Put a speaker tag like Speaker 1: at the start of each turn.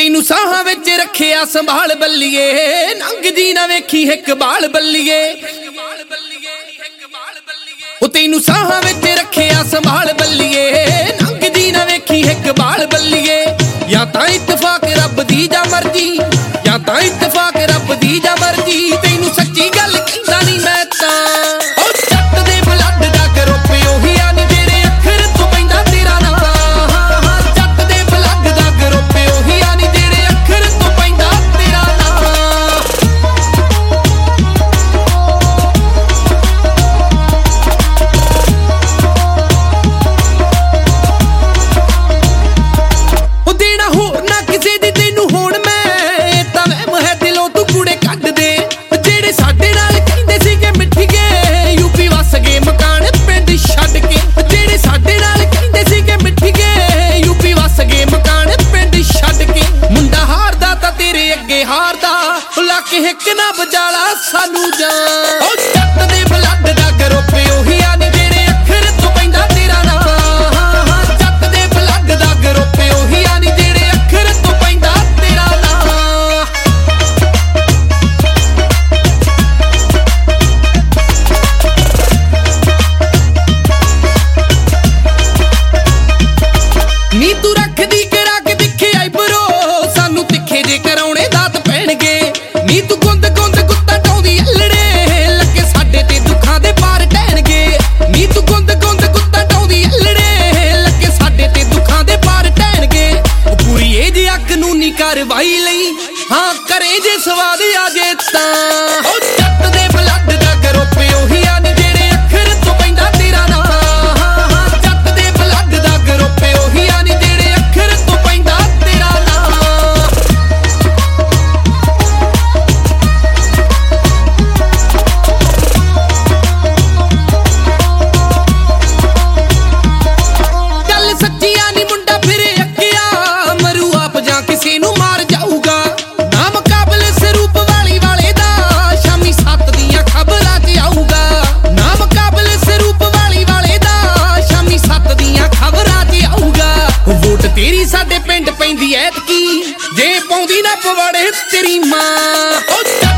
Speaker 1: ਤੈਨੂੰ ਸਾਹਾਂ ਵਿੱਚ ਰੱਖਿਆ ਸੰਭਾਲ ਬੱਲੀਏ। ਨੰਗਦੀ ਨਾ ਵੇਖੀ ਇੱਕ ਬਾਲ ਬੱਲੀਏ। ਉਹ ਤੈਨੂੰ ਸਾਹਾਂ ਵਿੱਚ ਰੱਖਿਆ ਸੰਭਾਲ ਬੱਲੀਏ। ਨੰਗ ਨੰਗਦੀ ਨਾ ਵੇਖੀ ਇੱਕ ਬਾਲ ਬੱਲੀਏ। ਜਾਂ ਤਾਂ ਇਤਫਾਕ ਰੱਬ ਦੀ ਜਾਂ ਮਰਜ਼ੀ। ਜਾਂ ਤਾਂ ਇਤਫਾਕ ਰੱਬ ਦੀ ਜਾਂ ਮਰਜ਼ੀ। ਤੈਨੂੰ ਆਪ ਸਾਨੂੰ ਜਾਂ ਉਹ ਜੱਟ ਦੇ ਬਲੱਡ ਤੋਂ ਪੈਂਦਾ ਤੇਰਾ ਨਾਂ ਦੇ ਬਲੱਡ ਦਾ ਗਰੁੱਪ ਪੈਂਦਾ ਤੇਰਾ ਨੀ ਤੂੰ ਰੱਖਦੀ ਕਿ ਰੱਖ ਦਿਖੇ ਆਈ ਬਰੋ ਸਾਨੂੰ ਤਿੱਖੇ ਜੇ ਕਰ ਹਾਂ ਕਰੇ ਜੇ ਸਵਾਦ ਆ ਜੇ ਤਾਂ। ਕੀ ਜੇ ਪਾਉਂਦੀ ਨਾ ਪਵਾੜੇ ਤੇਰੀ ਮਾਂ।